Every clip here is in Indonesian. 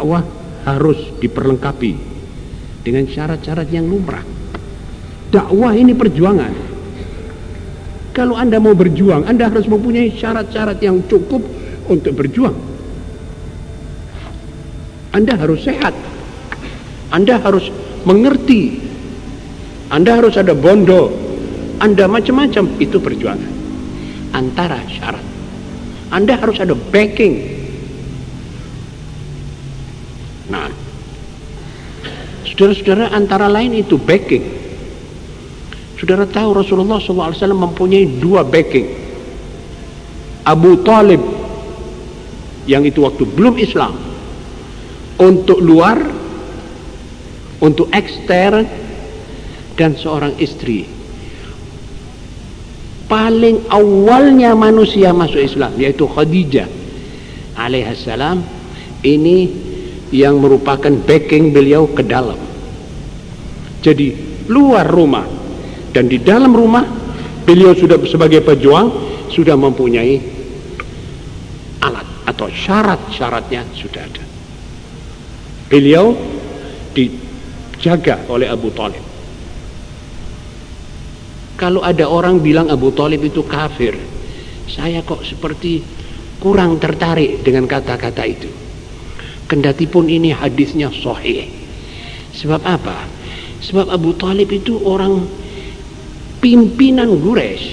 dakwah harus diperlengkapi dengan syarat-syarat yang lumrah. Dakwah ini perjuangan. Kalau Anda mau berjuang, Anda harus mempunyai syarat-syarat yang cukup untuk berjuang. Anda harus sehat. Anda harus mengerti. Anda harus ada bondo. Anda macam-macam itu perjuangan. Antara syarat. Anda harus ada backing saudara-saudara antara lain itu backing. Saudara tahu Rasulullah SAW mempunyai dua backing. Abu Talib yang itu waktu belum Islam untuk luar, untuk ekstern dan seorang istri. Paling awalnya manusia masuk Islam yaitu Khadijah alaihissalam ini yang merupakan backing beliau ke dalam. Jadi luar rumah dan di dalam rumah beliau sudah sebagai pejuang sudah mempunyai alat atau syarat-syaratnya sudah ada. Beliau dijaga oleh Abu Talib. Kalau ada orang bilang Abu Talib itu kafir, saya kok seperti kurang tertarik dengan kata-kata itu. Kendati pun ini hadisnya sahih. Sebab apa? Sebab Abu Talib itu orang pimpinan Quraisy,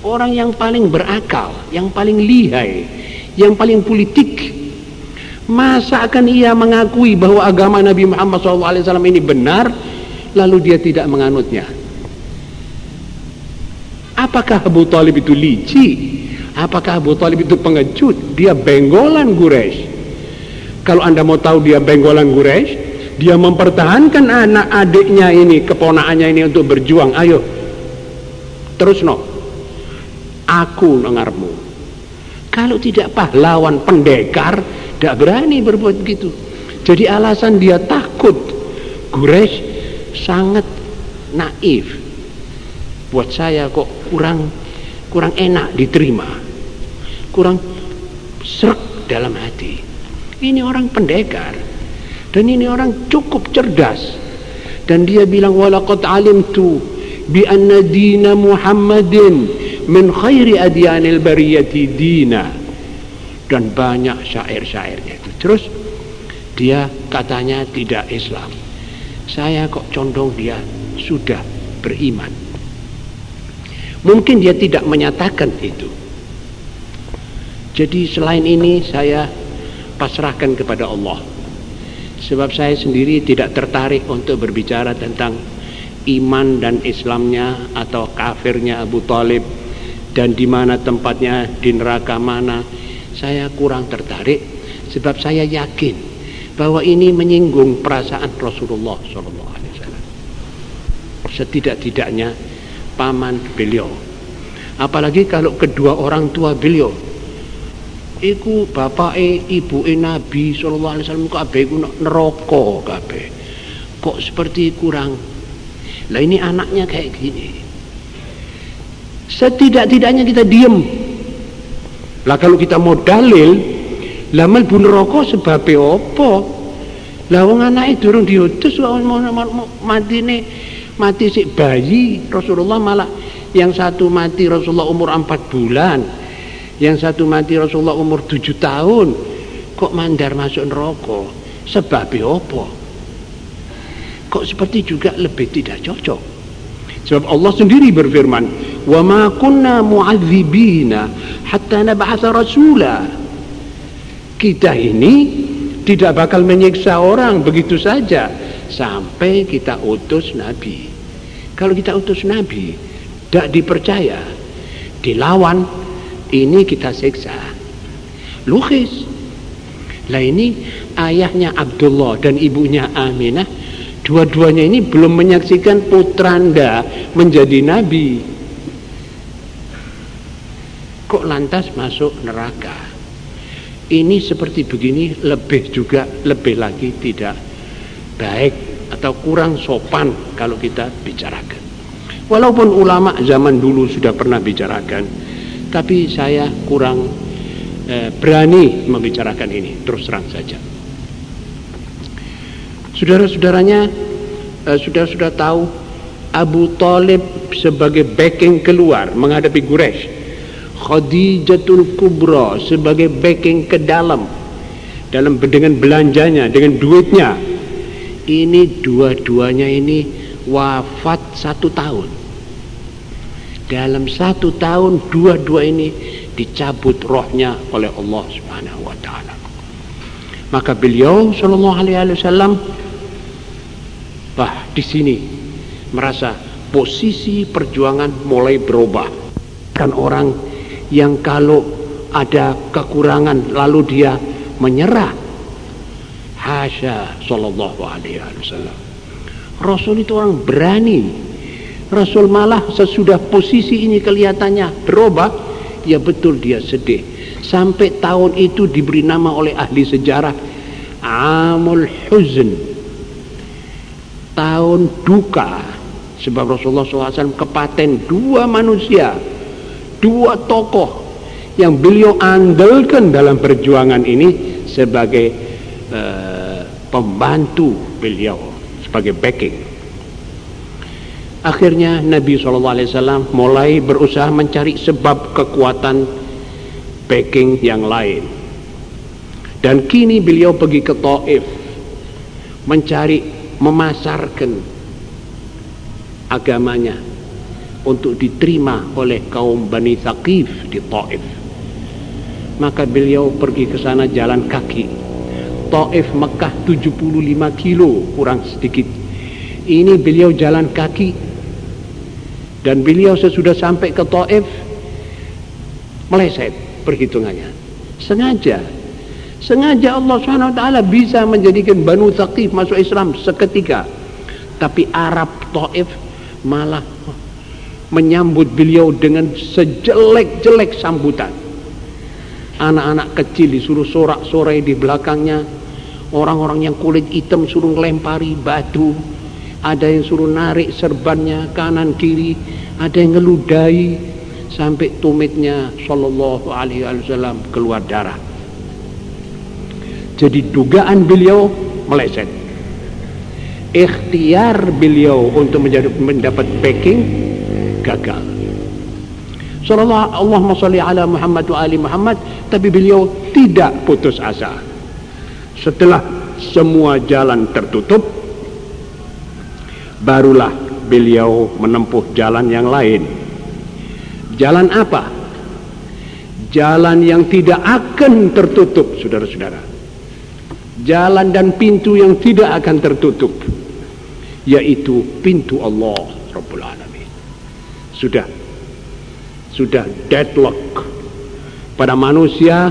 orang yang paling berakal, yang paling lihai, yang paling politik. Masa akan ia mengakui bahwa agama Nabi Muhammad SAW ini benar, lalu dia tidak menganutnya? Apakah Abu Talib itu licik? Apakah Abu Talib itu pengecut? Dia benggolan Quraisy. Kalau Anda mau tahu dia benggolan Quraisy, dia mempertahankan anak adiknya ini, keponakannya ini untuk berjuang. Ayo, terus no. Aku dengarmu. Kalau tidak pahlawan pendekar, tidak berani berbuat begitu. Jadi alasan dia takut. Quraisy sangat naif. Buat saya kok kurang kurang enak diterima. Kurang serak dalam hati. Ini orang pendekar. Dan ini orang cukup cerdas. Dan dia bilang walaqad alimtu bi anna dina Muhammadin min khairi adyanil bariyati dina. Dan banyak syair-syairnya itu. Terus dia katanya tidak Islam. Saya kok condong dia sudah beriman. Mungkin dia tidak menyatakan itu. Jadi selain ini saya pasrahkan kepada Allah sebab saya sendiri tidak tertarik untuk berbicara tentang iman dan Islamnya atau kafirnya Abu Talib dan di mana tempatnya di neraka mana. Saya kurang tertarik sebab saya yakin bahwa ini menyinggung perasaan Rasulullah SAW setidak-tidaknya paman beliau. Apalagi kalau kedua orang tua beliau iku bapake ibuke Nabi sallallahu alaihi wasallam kabeh iku neraka kabeh. Kok seperti kurang. Lah ini anaknya kayak gini. Setidak-tidaknya kita diem. Lah kalau kita mau dalil, lah mlebu neraka sebabe apa? Lah wong anake durung diutus kok matine mati si bayi Rasulullah malah yang satu mati Rasulullah umur 4 bulan yang satu mati Rasulullah umur tujuh tahun kok mandar masuk neraka? Sebab apa? Kok seperti juga lebih tidak cocok? Sebab Allah sendiri berfirman wa ma kunna mu'adzibina hatta nab'atha rasula. Kita ini tidak bakal menyiksa orang begitu saja sampai kita utus nabi. Kalau kita utus nabi tidak dipercaya dilawan ini kita siksa. Luhis lah ini ayahnya Abdullah dan ibunya Aminah dua-duanya ini belum menyaksikan putranda menjadi nabi. Kok lantas masuk neraka? Ini seperti begini lebih juga lebih lagi tidak baik atau kurang sopan kalau kita bicarakan. Walaupun ulama zaman dulu sudah pernah bicarakan tapi saya kurang eh, berani membicarakan ini terus terang saja Saudara-saudaranya uh, sudah-sudah tahu Abu Talib sebagai backing keluar menghadapi Quraisy. Khadijatul Kubra sebagai backing ke dalam dalam dengan belanjanya, dengan duitnya. Ini dua-duanya ini wafat satu tahun. Dalam satu tahun dua-dua ini dicabut rohnya oleh Allah Subhanahu wa taala. Maka beliau sallallahu alaihi wasallam bah di sini merasa posisi perjuangan mulai berubah. Kan orang yang kalau ada kekurangan lalu dia menyerah. Hasya sallallahu alaihi wasallam. Rasul itu orang berani. Rasul malah sesudah posisi ini kelihatannya berubah, ya betul dia sedih. Sampai tahun itu diberi nama oleh ahli sejarah Amul Huzn. Tahun duka. Sebab Rasulullah SAW kepaten dua manusia, dua tokoh yang beliau andalkan dalam perjuangan ini sebagai uh, pembantu beliau, sebagai backing. Akhirnya Nabi SAW mulai berusaha mencari sebab kekuatan backing yang lain. Dan kini beliau pergi ke Taif mencari memasarkan agamanya untuk diterima oleh kaum Bani Thaqif di Taif. Maka beliau pergi ke sana jalan kaki. Taif Mekah 75 kilo kurang sedikit. Ini beliau jalan kaki dan beliau sesudah sampai ke Taif meleset perhitungannya. Sengaja. Sengaja Allah SWT bisa menjadikan Banu Thaqif masuk Islam seketika. Tapi Arab Taif malah menyambut beliau dengan sejelek-jelek sambutan. Anak-anak kecil disuruh sorak-sorai di belakangnya. Orang-orang yang kulit hitam suruh lempari batu ada yang suruh narik serbannya kanan kiri ada yang ngeludai sampai tumitnya sallallahu alaihi wasallam keluar darah. Jadi dugaan beliau meleset. Ikhtiar beliau untuk menjadi, mendapat backing gagal. Sallallahu Allahumma salli ala Muhammad wa ali Muhammad tapi beliau tidak putus asa. Setelah semua jalan tertutup barulah beliau menempuh jalan yang lain. Jalan apa? Jalan yang tidak akan tertutup, saudara-saudara. Jalan dan pintu yang tidak akan tertutup, yaitu pintu Allah Rabbul Alamin. Sudah, sudah deadlock pada manusia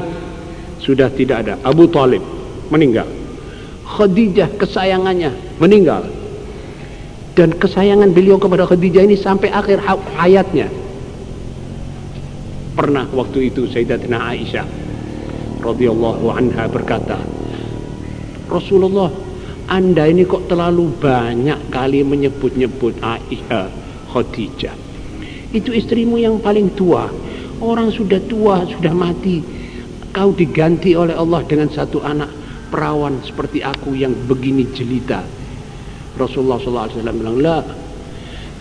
sudah tidak ada. Abu Talib meninggal. Khadijah kesayangannya meninggal dan kesayangan beliau kepada Khadijah ini sampai akhir hayatnya. Pernah waktu itu Sayyidatina Aisyah radhiyallahu anha berkata Rasulullah anda ini kok terlalu banyak kali menyebut-nyebut Aisyah Khadijah. Itu istrimu yang paling tua. Orang sudah tua sudah mati. Kau diganti oleh Allah dengan satu anak perawan seperti aku yang begini jelita Rasulullah SAW bilang la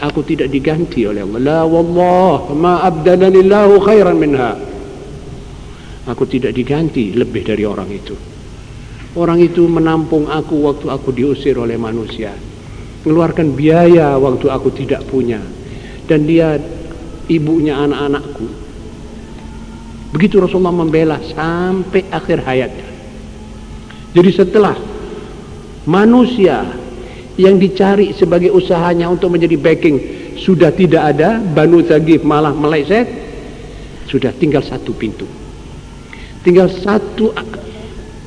aku tidak diganti oleh Allah. La wallah ma abdalanillahu khairan minha. Aku tidak diganti lebih dari orang itu. Orang itu menampung aku waktu aku diusir oleh manusia. Mengeluarkan biaya waktu aku tidak punya. Dan dia ibunya anak-anakku. Begitu Rasulullah membela sampai akhir hayatnya. Jadi setelah manusia yang dicari sebagai usahanya untuk menjadi backing. Sudah tidak ada Banu Thaqif malah meleset. Sudah tinggal satu pintu. Tinggal satu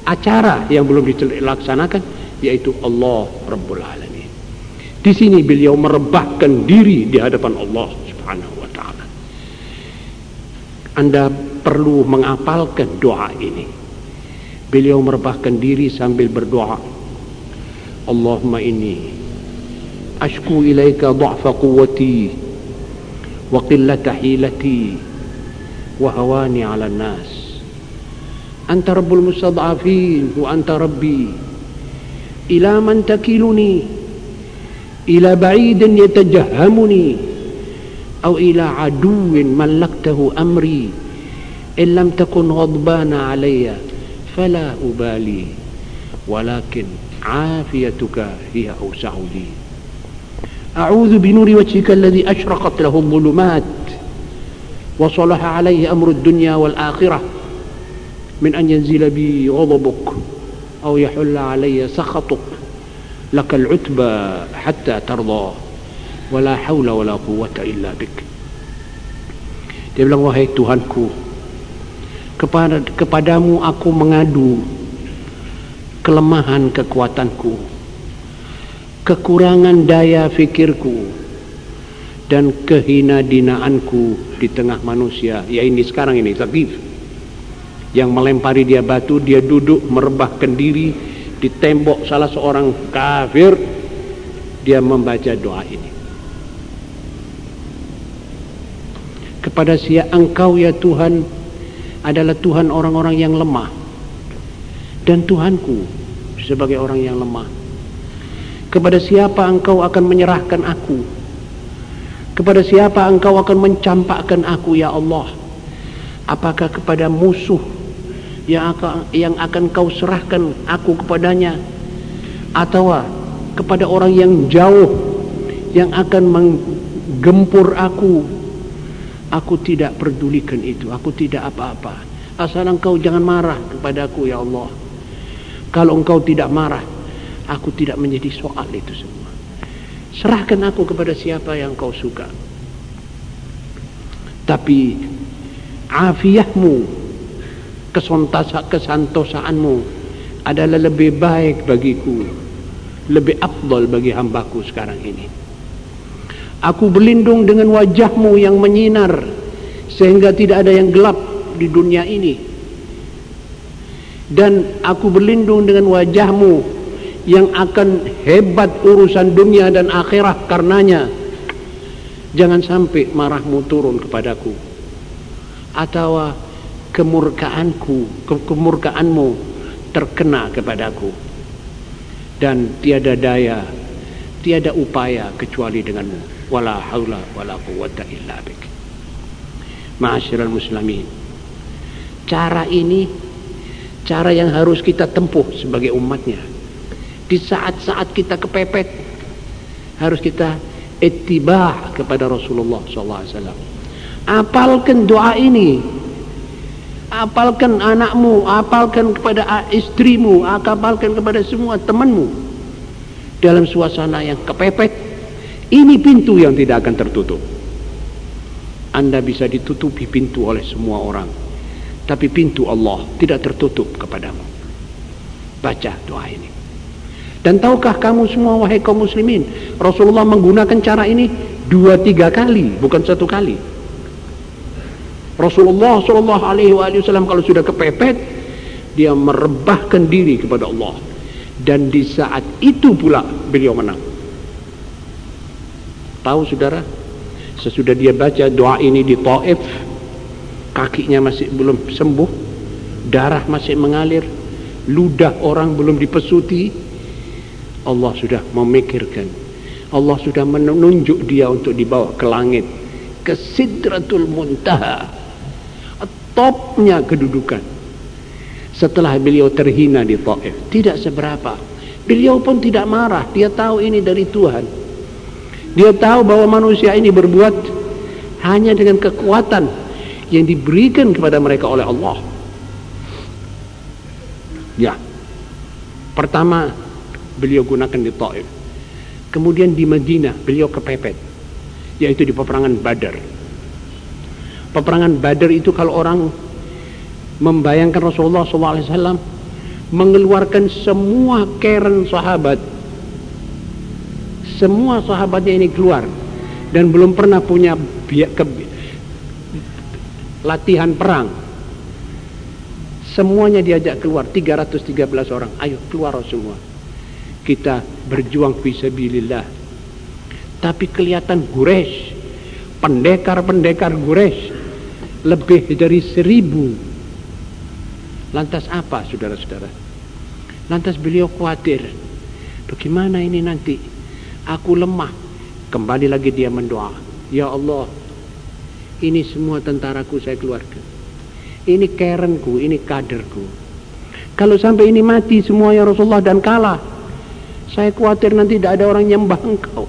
acara yang belum dilaksanakan yaitu Allah Rabbul Alamin. Di sini beliau merebahkan diri di hadapan Allah Subhanahu wa taala. Anda perlu mengapalkan doa ini. Beliau merebahkan diri sambil berdoa اللهم إني أشكو إليك ضعف قوتي وقلة حيلتي وهواني على الناس. أنت رب المستضعفين وأنت ربي. إلى من تكلني؟ إلى بعيد يتجهمني؟ أو إلى عدو ملكته أمري؟ إن لم تكن غضبان علي فلا أبالي. ولكن عافيتك هي أوسع لي. أعوذ بنور وجهك الذي أشرقت له الظلمات وصلح عليه أمر الدنيا والآخرة من أن ينزل بي غضبك أو يحل علي سخطك. لك العتبى حتى ترضى ولا حول ولا قوة إلا بك. Dia bilang, wahai Tuhanku, kepada, kepadamu aku mengadu kelemahan kekuatanku, kekurangan daya fikirku, dan kehina dinaanku di tengah manusia. Ya ini sekarang ini, Zakif. Yang melempari dia batu, dia duduk merebahkan diri di tembok salah seorang kafir. Dia membaca doa ini. kepada sia engkau ya Tuhan adalah Tuhan orang-orang yang lemah dan Tuhanku sebagai orang yang lemah kepada siapa engkau akan menyerahkan aku kepada siapa engkau akan mencampakkan aku ya Allah apakah kepada musuh yang akan, yang akan kau serahkan aku kepadanya atau kepada orang yang jauh yang akan menggempur aku Aku tidak pedulikan itu. Aku tidak apa-apa. Asal engkau jangan marah kepadaku ya Allah. Kalau engkau tidak marah, aku tidak menjadi soal itu semua. Serahkan aku kepada siapa yang kau suka. Tapi afiahmu, kesontasa, kesantosaanmu adalah lebih baik bagiku. Lebih abdul bagi hambaku sekarang ini. Aku berlindung dengan wajahmu yang menyinar sehingga tidak ada yang gelap di dunia ini. Dan aku berlindung dengan wajahmu yang akan hebat urusan dunia dan akhirat karenanya. Jangan sampai marahmu turun kepadaku. Atau kemurkaanku, ke kemurkaanmu terkena kepadaku. Dan tiada daya, tiada upaya kecuali denganmu wala haula wala quwwata illa bik ma'asyiral muslimin cara ini cara yang harus kita tempuh sebagai umatnya. Di saat-saat kita kepepet harus kita ittibah kepada Rasulullah SAW apalkan doa ini? Apalkan anakmu? Apalkan kepada istrimu? Apalkan kepada semua temanmu? Dalam suasana yang kepepet ini pintu yang tidak akan tertutup. Anda bisa ditutupi pintu oleh semua orang. Tapi pintu Allah tidak tertutup kepadamu. Baca doa ini. Dan tahukah kamu semua wahai kaum muslimin. Rasulullah menggunakan cara ini dua tiga kali. Bukan satu kali. Rasulullah Shallallahu Alaihi Wasallam kalau sudah kepepet. Dia merebahkan diri kepada Allah. Dan di saat itu pula beliau menang. Tahu saudara? Sesudah dia baca doa ini di Taif, kakinya masih belum sembuh, darah masih mengalir, ludah orang belum dipesuti. Allah sudah memikirkan. Allah sudah menunjuk dia untuk dibawa ke langit, ke Sidratul Muntaha. Topnya kedudukan. Setelah beliau terhina di Taif, tidak seberapa. Beliau pun tidak marah, dia tahu ini dari Tuhan. Dia tahu bahwa manusia ini berbuat hanya dengan kekuatan yang diberikan kepada mereka oleh Allah. Ya. Pertama beliau gunakan di Taif. Kemudian di Madinah beliau kepepet yaitu di peperangan Badar. Peperangan Badar itu kalau orang membayangkan Rasulullah SAW mengeluarkan semua keren sahabat semua sahabatnya ini keluar dan belum pernah punya latihan perang. Semuanya diajak keluar 313 orang. Ayo keluar semua. Kita berjuang fisabilillah tapi kelihatan gures pendekar-pendekar gures lebih dari seribu. Lantas apa saudara-saudara? Lantas beliau khawatir bagaimana ini nanti? Aku lemah. Kembali lagi dia mendoa ya Allah ini semua tentaraku saya keluarkan. Ini kerenku ini kaderku. Kalau sampai ini mati semua ya Rasulullah dan kalah saya khawatir nanti tidak ada orang nyembah engkau.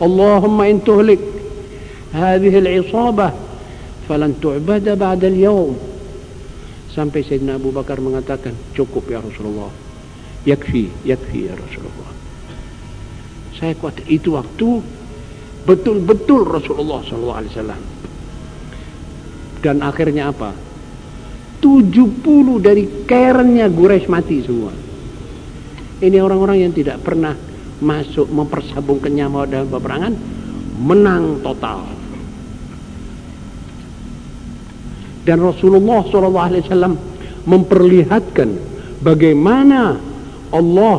Allahumma in tuhlik hadhihi al-isabah falan tu'bada ba'da al-yawm. Sampai Sayyidina Abu Bakar mengatakan cukup ya Rasulullah. Yakfi yakfi ya Rasulullah. Saya khawatir itu waktu betul-betul Rasulullah SAW dan akhirnya apa? 70 dari kerennya Quraisy mati semua. Ini orang-orang yang tidak pernah masuk mempersabungkan nyawa dalam peperangan menang total. Dan Rasulullah SAW memperlihatkan bagaimana Allah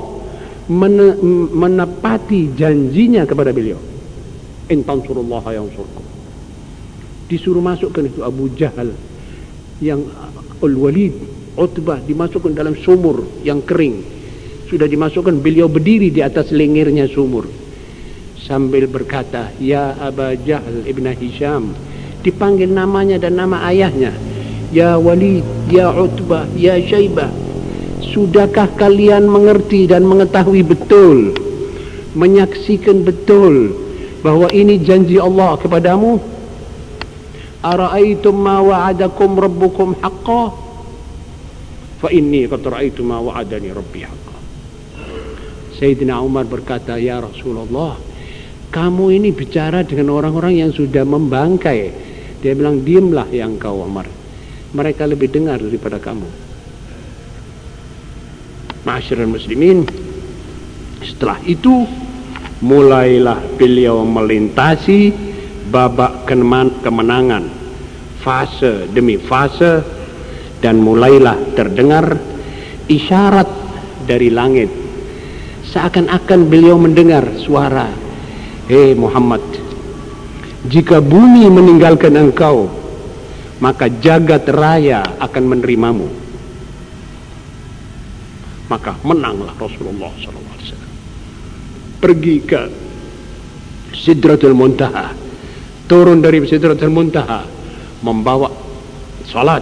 menepati janjinya kepada beliau surullah yang surkum disuruh masukkan itu Abu Jahal yang Al-Walid Utbah dimasukkan dalam sumur yang kering. Sudah dimasukkan beliau berdiri di atas lengirnya sumur. Sambil berkata ya Aba Jahal ibn Hisham dipanggil namanya dan nama ayahnya. Ya Walid ya Utbah ya Syaibah sudahkah kalian mengerti dan mengetahui betul? Menyaksikan betul bahwa ini janji Allah kepadamu ara'aitum ma wa'adakum rabbukum haqqa? Fa inni qad ra'aitu ma wa'adani rabbi haqqa. Sayyidina Umar berkata ya Rasulullah kamu ini bicara dengan orang-orang yang sudah membangkai. Dia bilang diamlah yang kau Umar. Mereka lebih dengar daripada kamu. Ma'asyiral muslimin setelah itu mulailah beliau melintasi babak kemenangan fase demi fase dan mulailah terdengar isyarat dari langit. Seakan-akan beliau mendengar suara hei Muhammad jika bumi meninggalkan engkau maka jagat raya akan menerimamu. Maka menanglah Rasulullah SAW pergi ke Sidratul Muntaha. Turun dari Sidratul Muntaha. Membawa salat.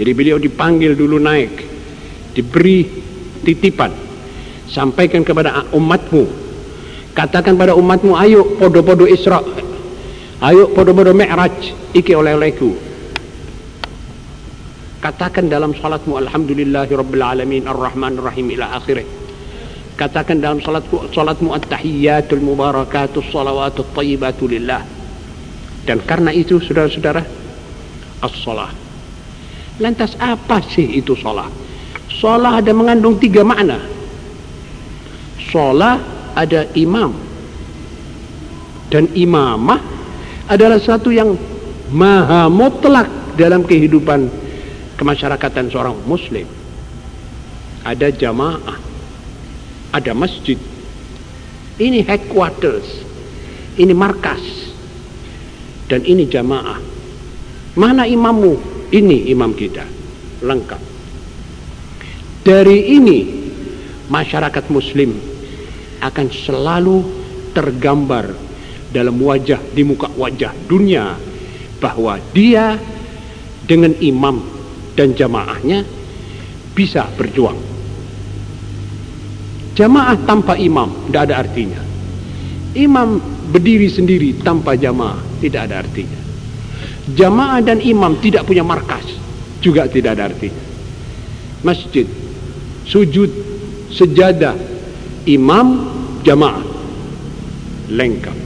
Jadi beliau dipanggil dulu naik. Diberi titipan. Sampaikan kepada umatmu. Katakan pada umatmu ayo podo-podo Isra. Ayo podo-podo Mi'raj. Iki oleh-olehku. Katakan dalam salatmu alhamdulillahi rabbil alamin ar-rahman rahim ila akhirih katakan dalam salatku salatmu at-tahiyyatul mubarakatus salawatut tayyibatu lillah. Dan karena itu saudara-saudara as-salah. Lantas apa sih itu salah? Salah ada mengandung tiga makna. Salah ada imam. Dan imamah adalah satu yang maha mutlak dalam kehidupan kemasyarakatan seorang muslim. Ada jamaah ada masjid. Ini headquarters. Ini markas. Dan ini jamaah. Mana imammu? Ini imam kita. Lengkap. Dari ini masyarakat muslim akan selalu tergambar dalam wajah di muka wajah dunia bahwa dia dengan imam dan jamaahnya bisa berjuang Jamaah tanpa imam tidak ada artinya. Imam berdiri sendiri tanpa jamaah tidak ada artinya. Jamaah dan imam tidak punya markas juga tidak ada artinya. Masjid, sujud, sejadah, imam, jamaah lengkap.